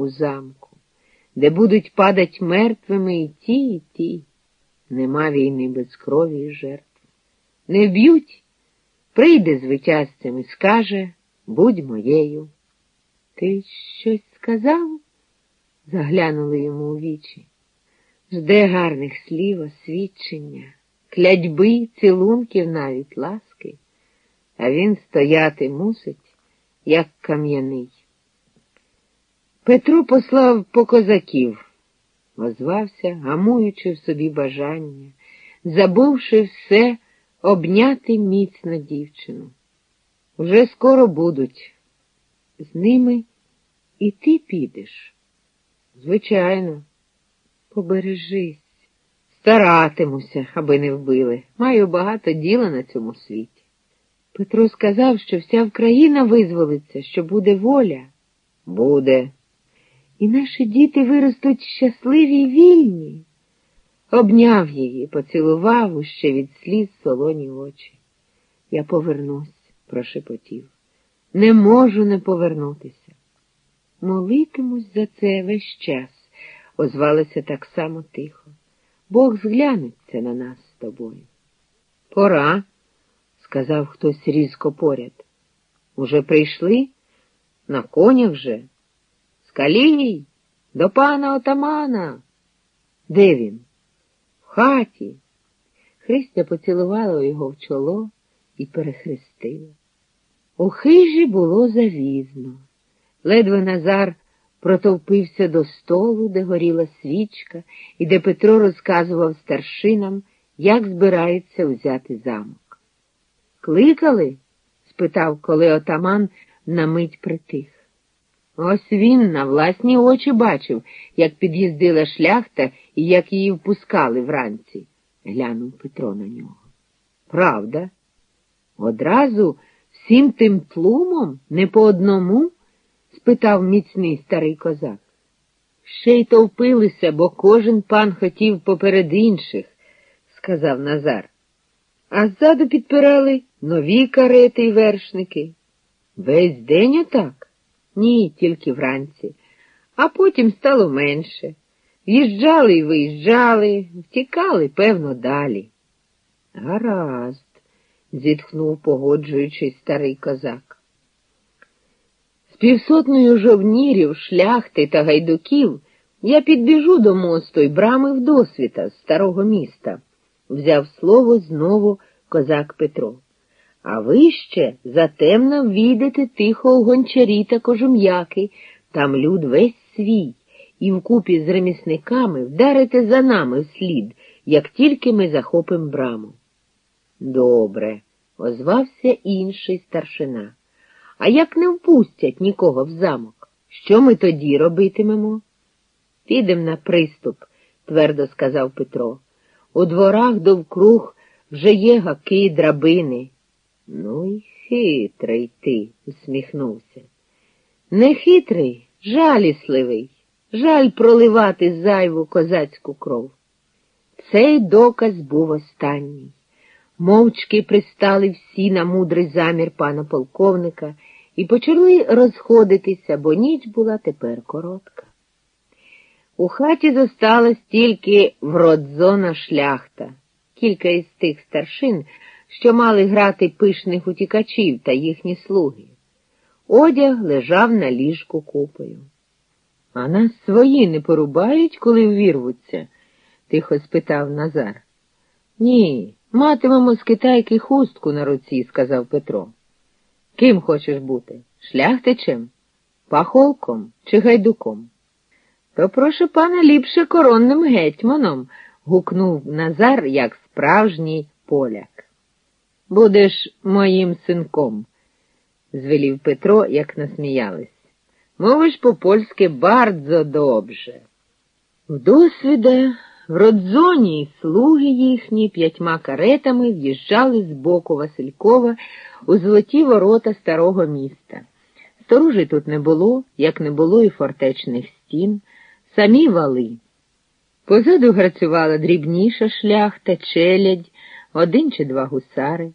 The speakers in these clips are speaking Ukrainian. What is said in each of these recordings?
у замку, де будуть падать мертвими і ті, і ті. Нема війни без крові і жертв. Не вб'ють, прийде звитязцем і скаже будь моєю. Ти щось сказав? заглянули йому у вічі. Жде гарних слів, освідчення, клядьби, цілунків навіть ласки, а він стояти мусить, як кам'яний. Петро послав по козаків, озвався, гамуючи в собі бажання, забувши все, обняти міцно дівчину. Вже скоро будуть. З ними і ти підеш. Звичайно, побережись. Старатимуся, аби не вбили. Маю багато діла на цьому світі. Петро сказав, що вся Україна визволиться, що буде воля. Буде. І наші діти виростуть щасливі й вільні. Обняв її, поцілував уще від сліз солоні очі. Я повернусь, прошепотів. Не можу не повернутися. Молитимусь за це весь час, озвалося так само тихо. Бог зглянеться на нас з тобою. Пора, сказав хтось різко поряд. Уже прийшли? На конях же? Скалій, до пана отамана. Де він? В хаті. Христя поцілувала його в чоло і перехрестила. У хижі було завізно. Ледве Назар протовпився до столу, де горіла свічка, і де Петро розказував старшинам, як збирається узяти замок. Кликали? спитав, коли отаман на мить притих. Ось він на власні очі бачив, як під'їздила шляхта і як її впускали вранці, глянув Петро на нього. Правда? Одразу всім тим тлумом, не по одному? спитав міцний старий козак. Ще й товпилися, бо кожен пан хотів поперед інших, сказав Назар. А ззаду підпирали нові карети й вершники. Весь день отак? Ні, тільки вранці. А потім стало менше. В'їжджали й виїжджали, втікали, певно, далі. Гаразд, зітхнув, погоджуючись старий козак. З півсотнею жовнірів, шляхти та гайдуків я підбіжу до мосту й брами вдосвіта з старого міста, взяв слово знову козак Петро. А ви ще затемно війдете тихо у гончарі та кожум'яки, там люд весь свій, і вкупі з ремісниками вдарите за нами вслід, як тільки ми захопимо браму. Добре, озвався інший старшина. А як не впустять нікого в замок, що ми тоді робитимемо? Підем на приступ, твердо сказав Петро. У дворах довкруг вже є гаки драбини. Ну й хитрий ти, усміхнувся. Не хитрий, жалісливий, жаль проливати зайву козацьку кров. Цей доказ був останній. Мовчки пристали всі на мудрий замір пана полковника і почали розходитися, бо ніч була тепер коротка. У хаті зосталась тільки вродзона шляхта, кілька із тих старшин, що мали грати пишних утікачів та їхні слуги. Одяг лежав на ліжку купою. А нас свої не порубають, коли ввірвуться? тихо спитав Назар. Ні, матимемо з китайки хустку на руці, сказав Петро. Ким хочеш бути? Шляхтичем, пахолком чи гайдуком? То прошу пана ліпше коронним гетьманом, гукнув Назар, як справжній поляк. Будеш моїм синком, звелів Петро, як насміялись. Мовиш по-польськи бардзо добре. Вдосвіда в родзоні слуги їхні п'ятьма каретами в'їжджали з боку Василькова у золоті ворота старого міста. Сторожі тут не було, як не було і фортечних стін, самі вали. Позаду грацювала дрібніша шляхта, челядь, один чи два гусари.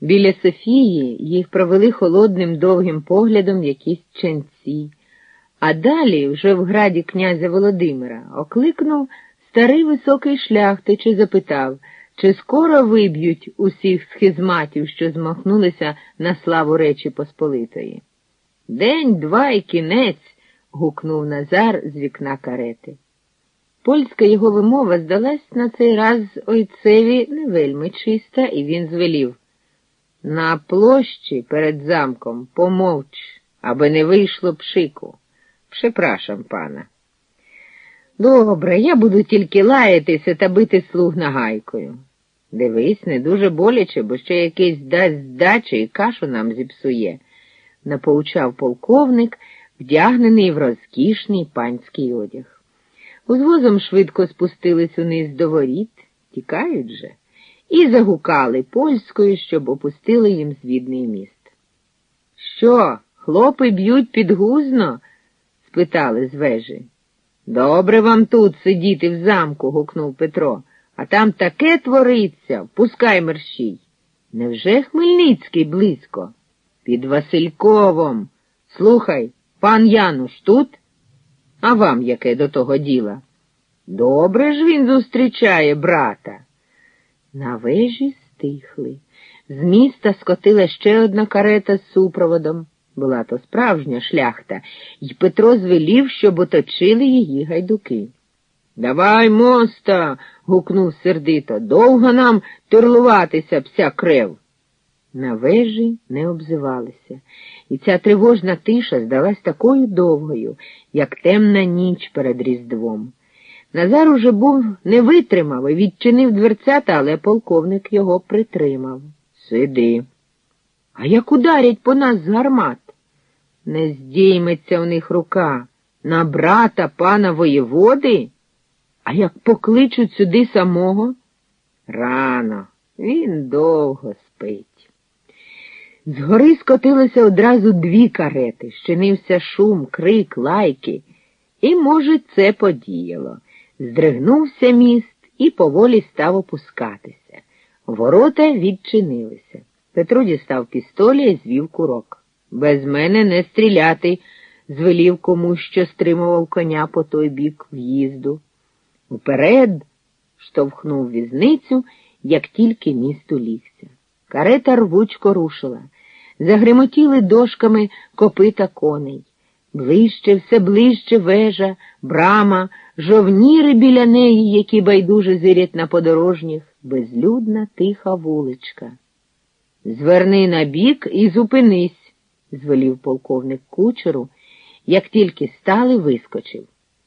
Біля Софії їх провели холодним довгим поглядом якісь ченці, А далі, вже в граді князя Володимира, окликнув старий високий шляхтич і запитав, чи скоро виб'ють усіх схизматів, що змахнулися на славу Речі Посполитої. День, два і кінець. гукнув Назар з вікна карети. Польська його вимова здалась на цей раз ойцеві не вельми чиста, і він звелів. На площі перед замком помовч, аби не вийшло пшику. Препрашам пана. Добре, я буду тільки лаятися та бити слуг нагайкою. Дивись, не дуже боляче, бо ще якийсь дасть здачі і кашу нам зіпсує, напоучав полковник, вдягнений в розкішний панський одяг. Узвозом швидко спустились униз до воріт, тікають же, і загукали польською, щоб опустили їм звідний міст. Що, хлопи б'ють підгузно? спитали з вежі. Добре вам тут сидіти в замку, гукнув Петро, а там таке твориться, пускай мерщій. Невже Хмельницький близько? Під Васильковом. Слухай, пан Януш тут? А вам яке до того діла? Добре ж він зустрічає брата. На вежі стихли. З міста скотила ще одна карета з супроводом. Була то справжня шляхта, і Петро звелів, щоб оточили її гайдуки. Давай, моста. гукнув сердито. Довго нам терлуватися вся крев. На вежі не обзивалися, і ця тривожна тиша здалась такою довгою, як темна ніч перед Різдвом. Назар уже був не витримав і відчинив дверцята, але полковник його притримав. Сиди. А як ударять по нас з гармат? Не здійметься в них рука на брата пана воєводи? А як покличуть сюди самого? Рано, він довго спить. Згори скотилося одразу дві карети, щинився шум, крик, лайки, і, може, це подіяло. Здригнувся міст і поволі став опускатися. Ворота відчинилися. Петро дістав пістолі і звів курок. Без мене не стріляти, звелів комусь, що стримував коня по той бік в'їзду. Вперед штовхнув візницю, як тільки місто лігся. Карета рвучко рушила. Загремотіли дошками копита коней. Ближче, все ближче вежа, брама, жовніри біля неї, які байдуже зирять на подорожніх, безлюдна тиха вуличка. Зверни на бік і зупинись, звелів полковник кучеру, як тільки стали, вискочив.